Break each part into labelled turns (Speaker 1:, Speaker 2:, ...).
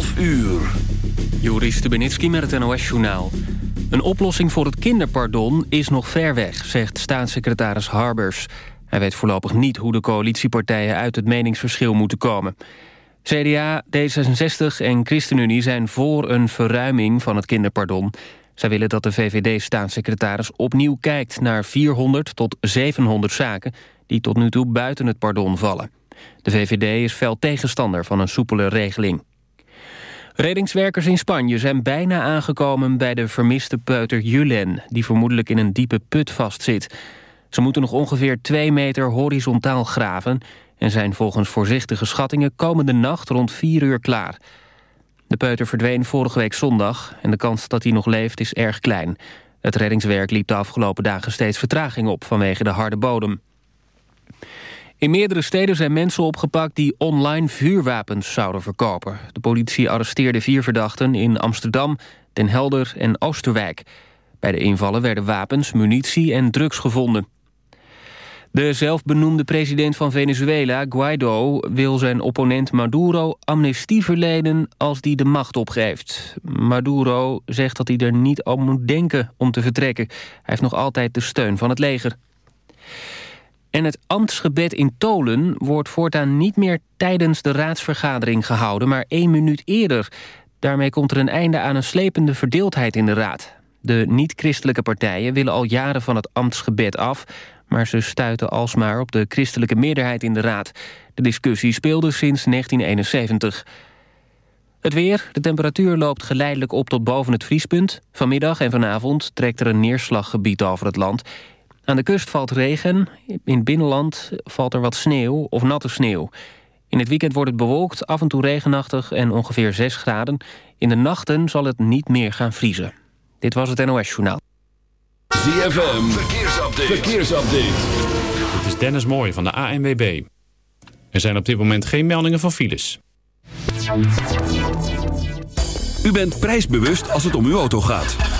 Speaker 1: 12 uur.
Speaker 2: Joris Stubenitski met het NOS-journaal. Een oplossing voor het kinderpardon is nog ver weg, zegt staatssecretaris Harbers. Hij weet voorlopig niet hoe de coalitiepartijen uit het meningsverschil moeten komen. CDA, D66 en ChristenUnie zijn voor een verruiming van het kinderpardon. Zij willen dat de VVD-staatssecretaris opnieuw kijkt naar 400 tot 700 zaken... die tot nu toe buiten het pardon vallen. De VVD is fel tegenstander van een soepele regeling. Reddingswerkers in Spanje zijn bijna aangekomen bij de vermiste peuter Julen... die vermoedelijk in een diepe put vastzit. Ze moeten nog ongeveer twee meter horizontaal graven... en zijn volgens voorzichtige schattingen komende nacht rond vier uur klaar. De peuter verdween vorige week zondag... en de kans dat hij nog leeft is erg klein. Het reddingswerk liep de afgelopen dagen steeds vertraging op... vanwege de harde bodem. In meerdere steden zijn mensen opgepakt die online vuurwapens zouden verkopen. De politie arresteerde vier verdachten in Amsterdam, Den Helder en Oosterwijk. Bij de invallen werden wapens, munitie en drugs gevonden. De zelfbenoemde president van Venezuela, Guaido... wil zijn opponent Maduro amnestie verlenen als die de macht opgeeft. Maduro zegt dat hij er niet aan moet denken om te vertrekken. Hij heeft nog altijd de steun van het leger. En het ambtsgebed in Tolen wordt voortaan niet meer tijdens de raadsvergadering gehouden, maar één minuut eerder. Daarmee komt er een einde aan een slepende verdeeldheid in de raad. De niet-christelijke partijen willen al jaren van het ambtsgebed af... maar ze stuiten alsmaar op de christelijke meerderheid in de raad. De discussie speelde sinds 1971. Het weer, de temperatuur loopt geleidelijk op tot boven het vriespunt. Vanmiddag en vanavond trekt er een neerslaggebied over het land. Aan de kust valt regen, in het binnenland valt er wat sneeuw of natte sneeuw. In het weekend wordt het bewolkt, af en toe regenachtig en ongeveer 6 graden. In de nachten zal het niet meer gaan vriezen. Dit was het NOS Journaal.
Speaker 1: ZFM, verkeersupdate. verkeersupdate.
Speaker 3: Dit is Dennis Mooij van de ANWB. Er zijn op dit moment geen meldingen van files.
Speaker 1: U bent prijsbewust als het om uw auto gaat.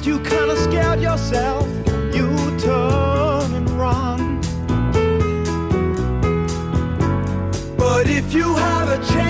Speaker 4: Guess you kinda scared yourself, you turn and run. But if you have a change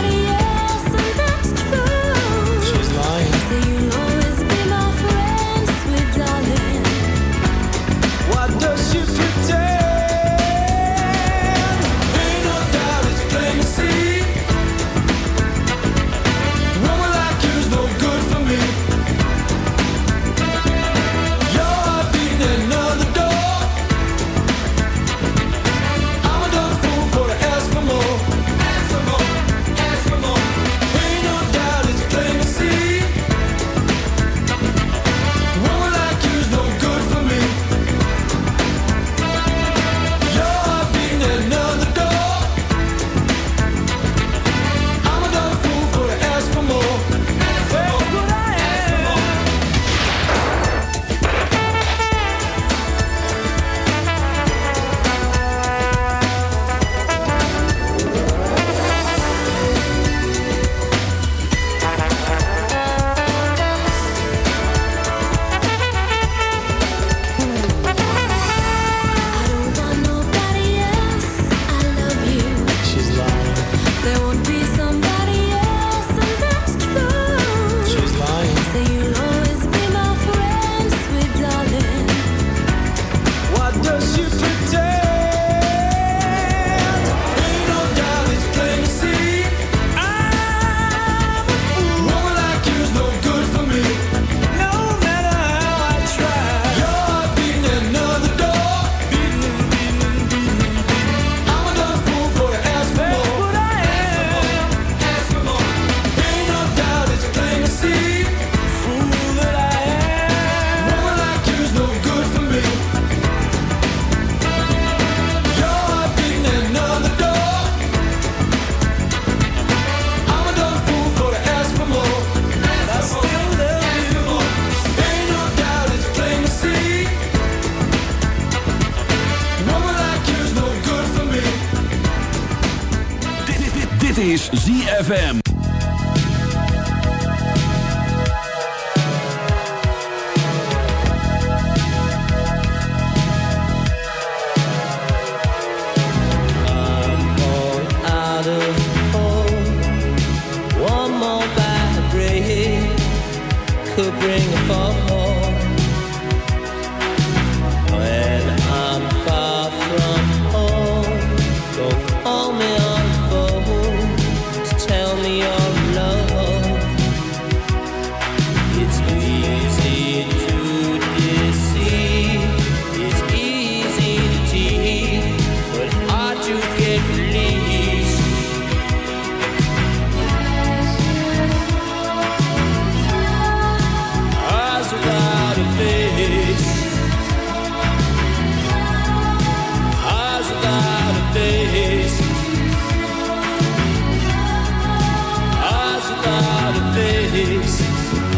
Speaker 5: face.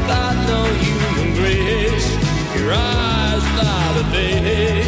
Speaker 5: Got no human grace. Your eyes
Speaker 6: by the face.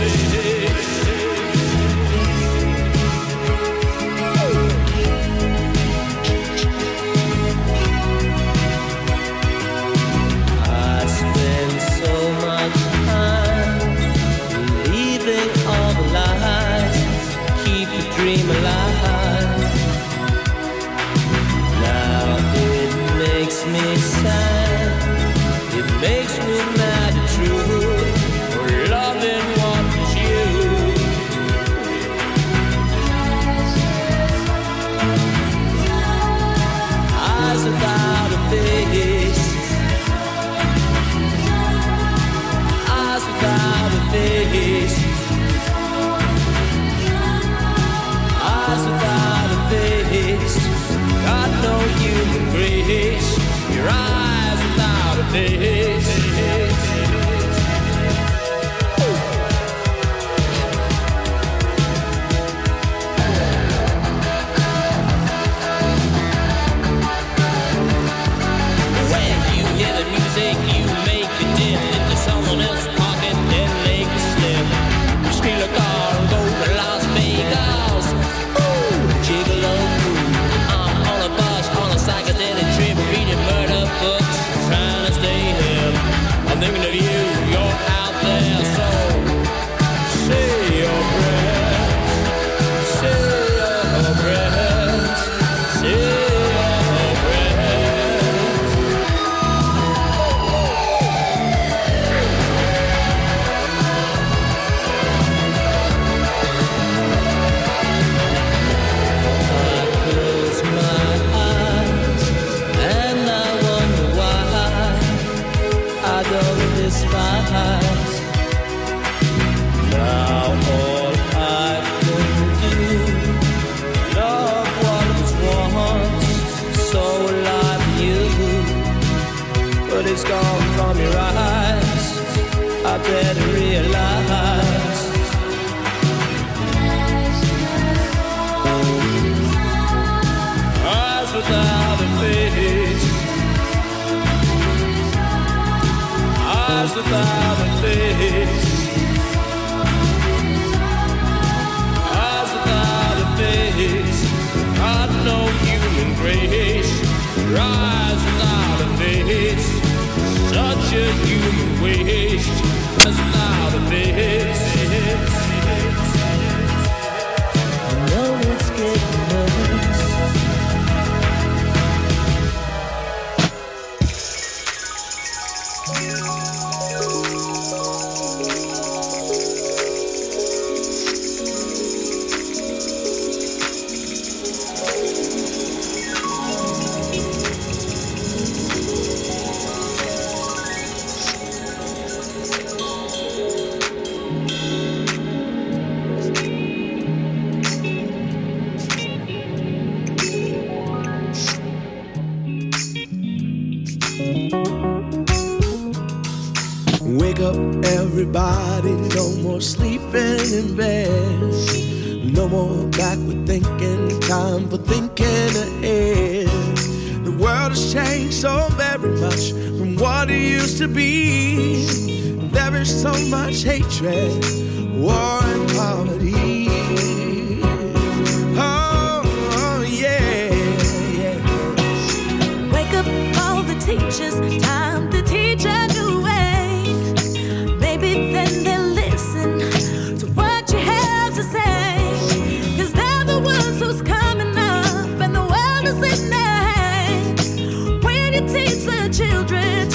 Speaker 6: To be. There is so much hatred, war, and poverty. Oh, oh, yeah, yeah.
Speaker 7: Wake up all the teachers, time to teach a new way. Maybe then they'll listen to what you have to say. Cause they're the ones who's coming up and the world is in their hands. When you teach the children,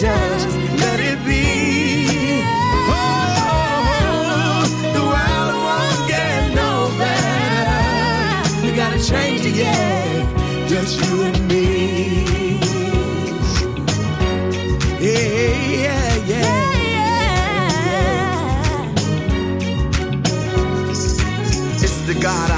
Speaker 6: Just let it be. Oh, the get no better. We gotta change it, yeah, just you and me. Yeah, yeah, yeah.
Speaker 8: The God hour,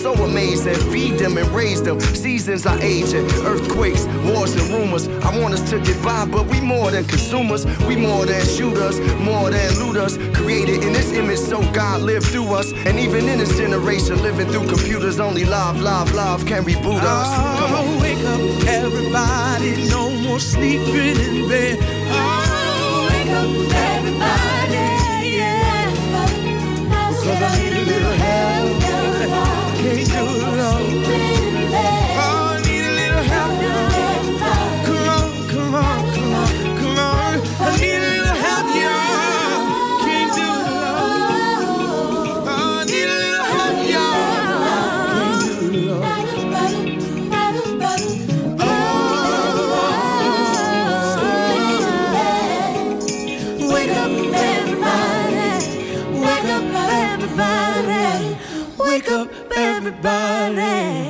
Speaker 8: so amazing. Feed them and raise them. Seasons are aging. Earthquakes, wars and rumors. I want us to get by, but we more than consumers. We more than shooters, more than looters. Created in this image so God lived through us. And even in this generation, living through computers, only love, love, love can reboot us. Come on.
Speaker 6: Oh, wake up, everybody. No more sleeping in bed. Oh, wake up, everybody. Yeah. Cause I
Speaker 4: everybody.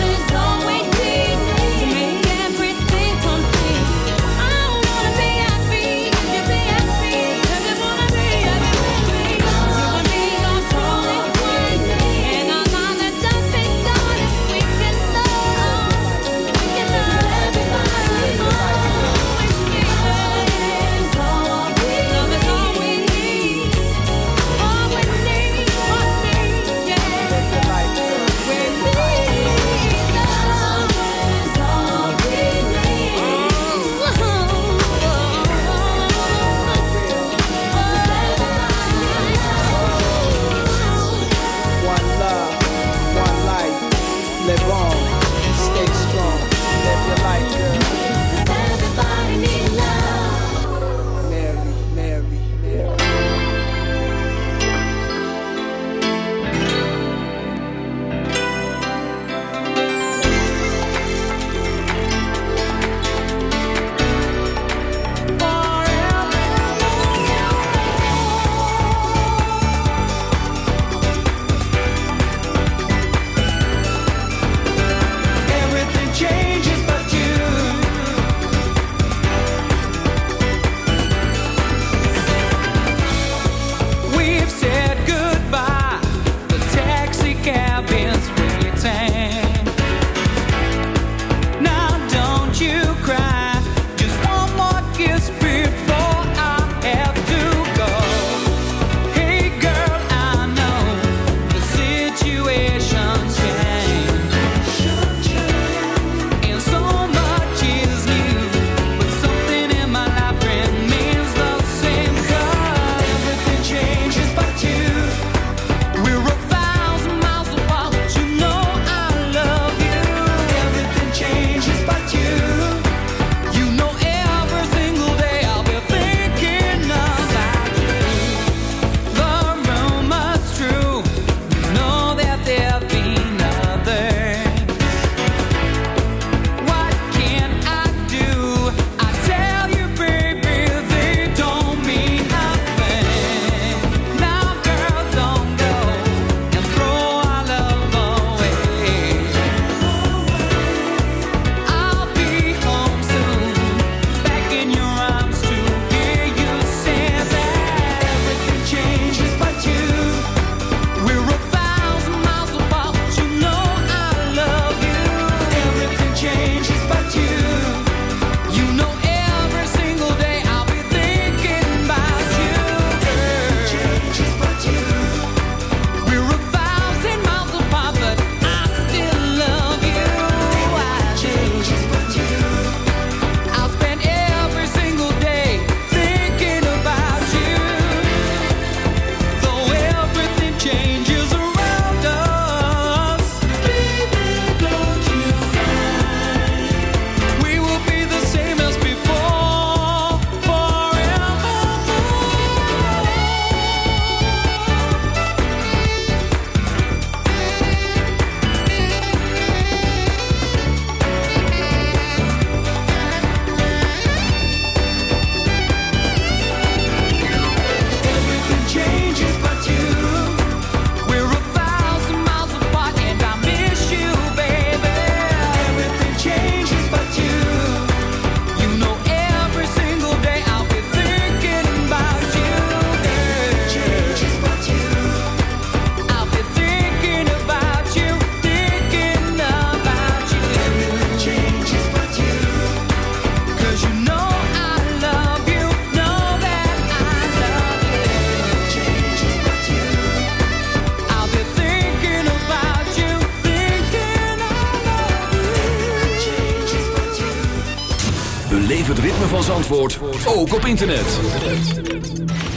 Speaker 1: Beleef het ritme van Zandvoort, ook op internet.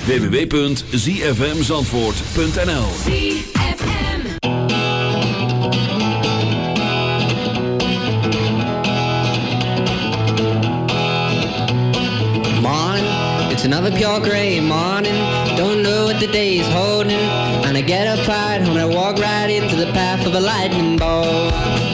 Speaker 1: www.zfmzandvoort.nl
Speaker 9: Morning, it's another pure gray morning. Don't know what the day is holding. And I get up right home and walk right into the path of a lightning bolt.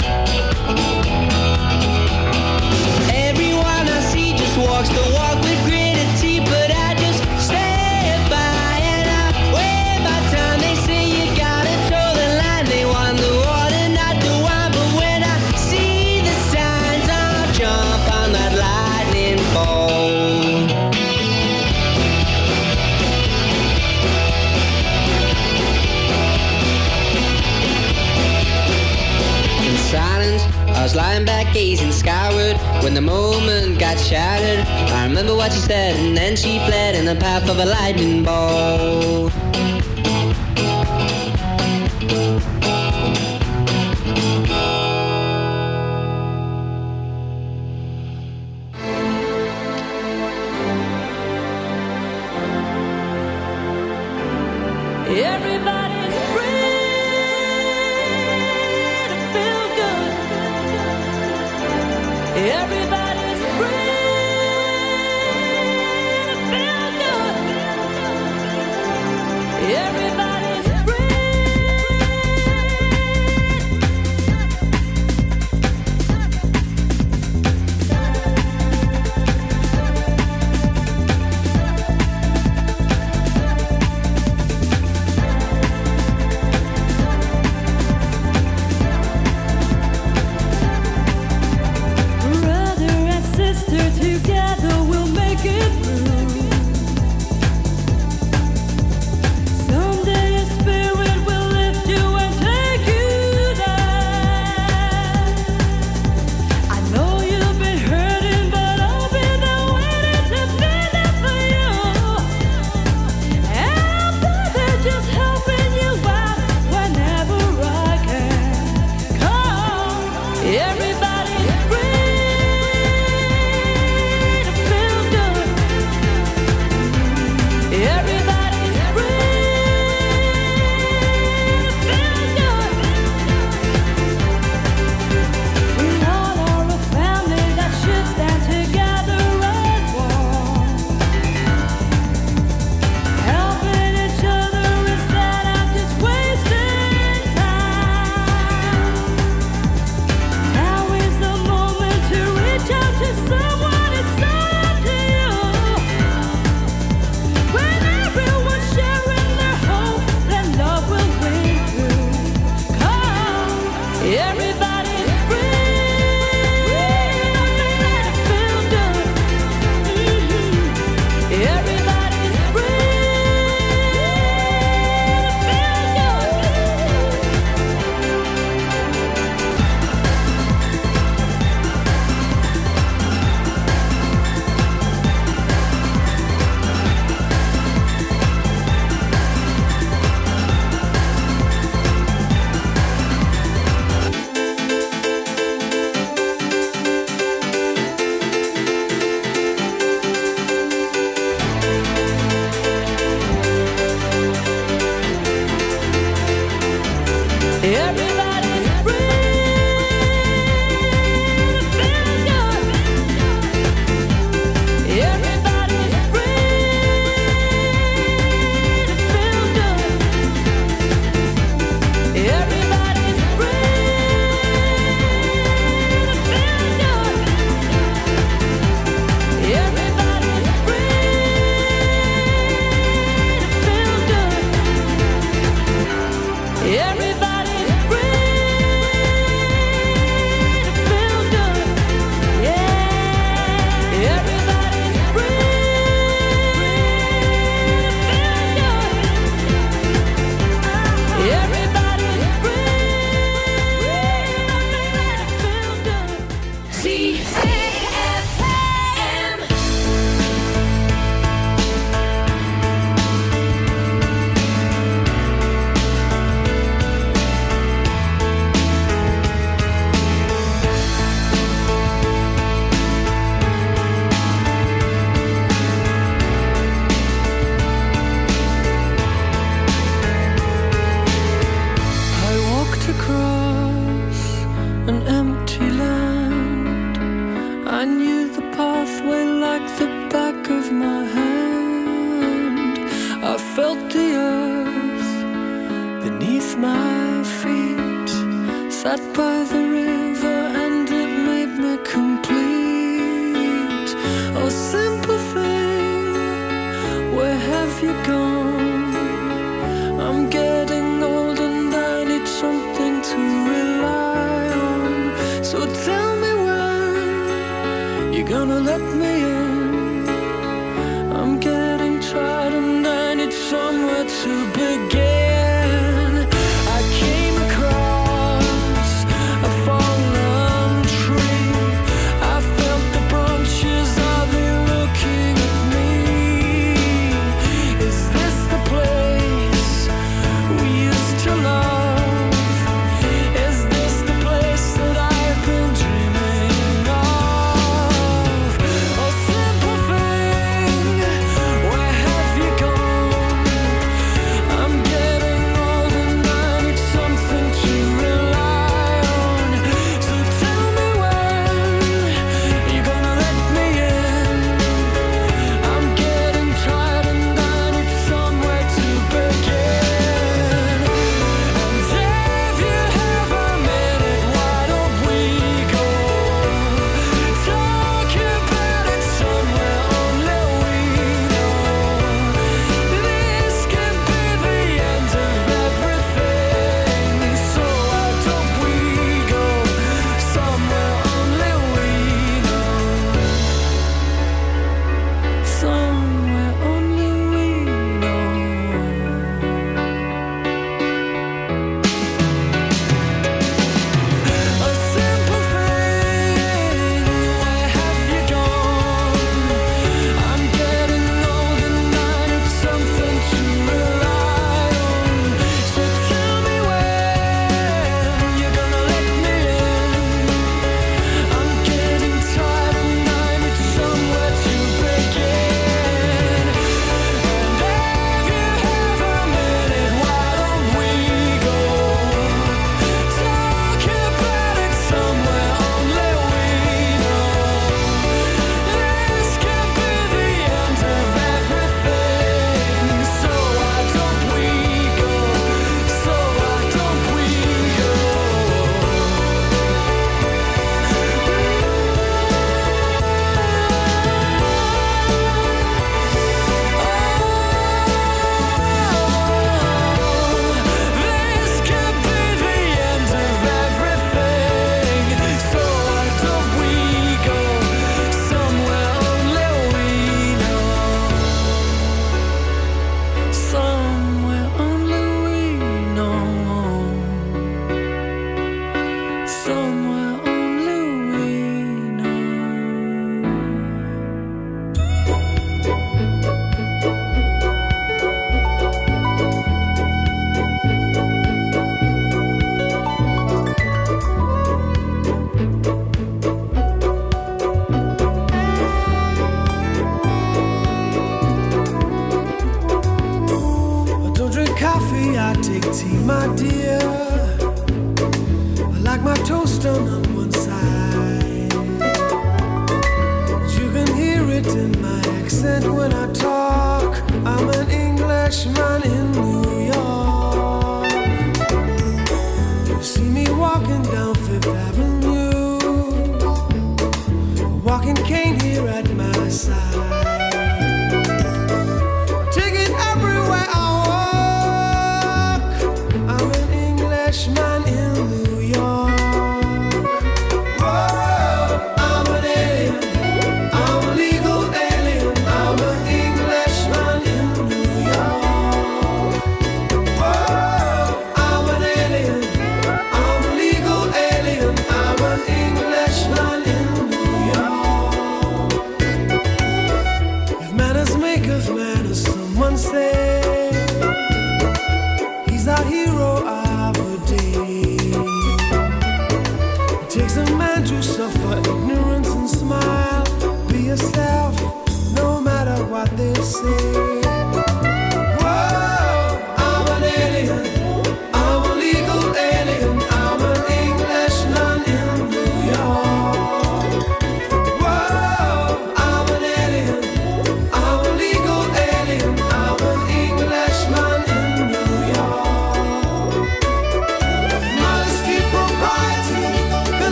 Speaker 9: And she fled in the path of a lightning bolt.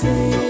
Speaker 10: Say.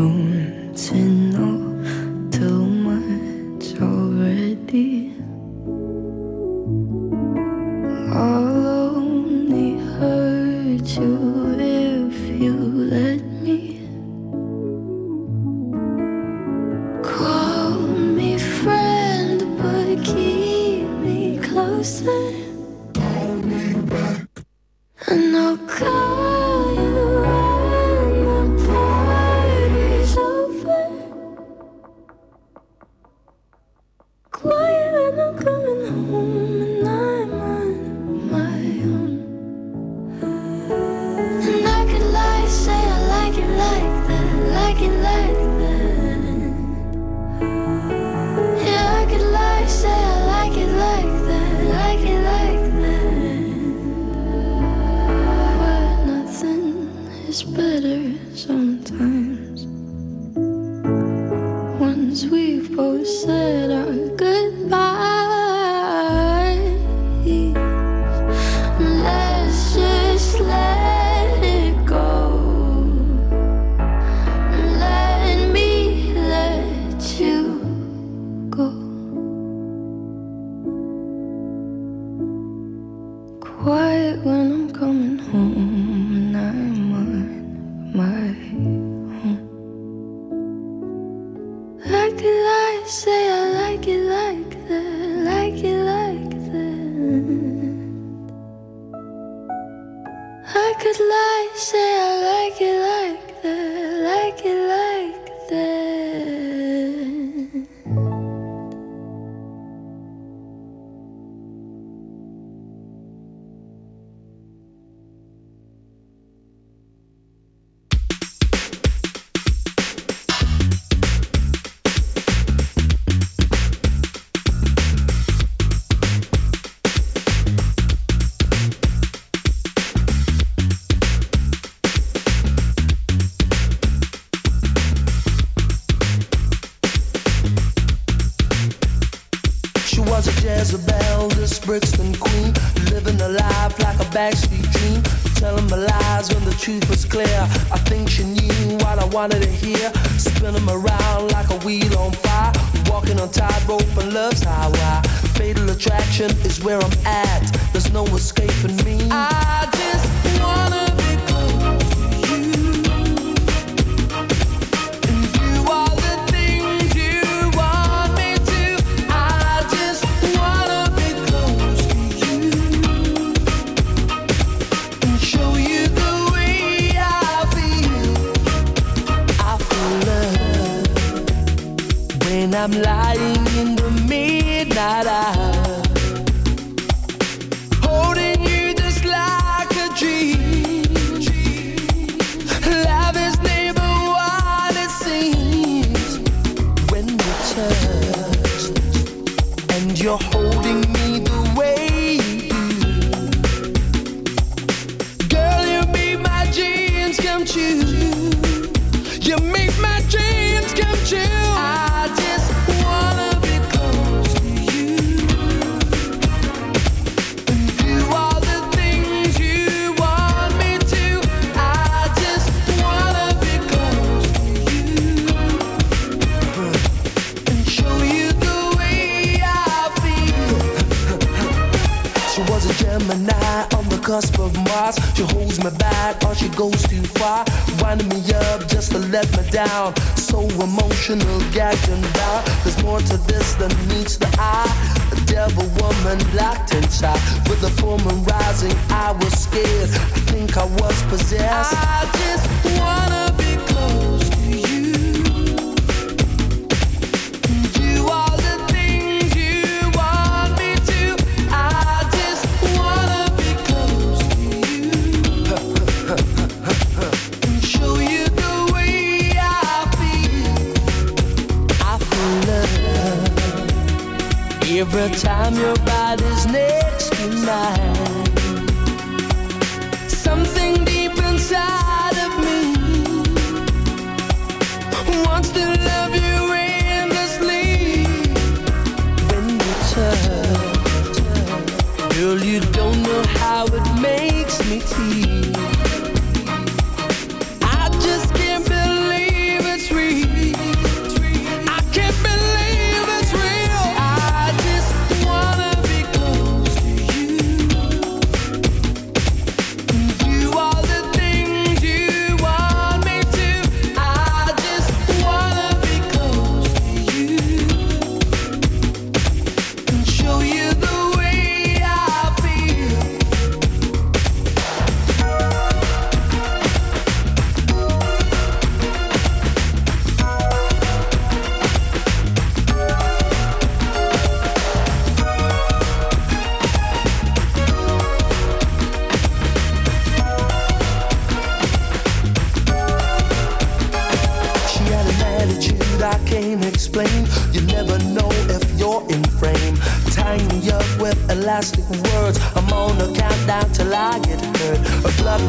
Speaker 11: 从前 where I'm at. let me down. So emotional, gagged and bound. There's more to this than meets the eye. A devil woman locked inside with a woman rising. I was scared. I think I was possessed. I just wanna. The time your body's next to mine.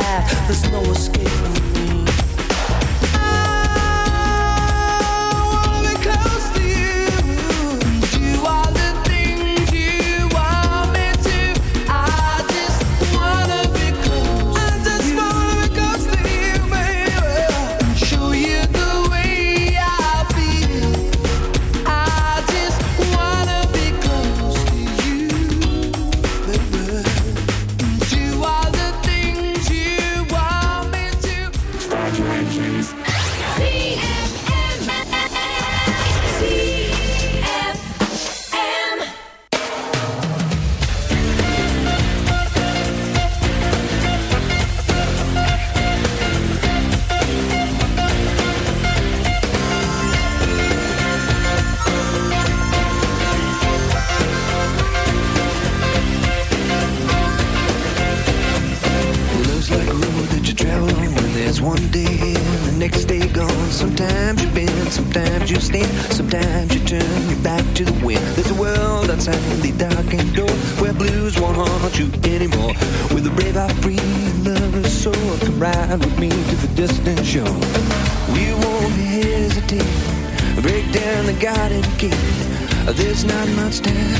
Speaker 11: path. There's no
Speaker 12: escape. There's not much time.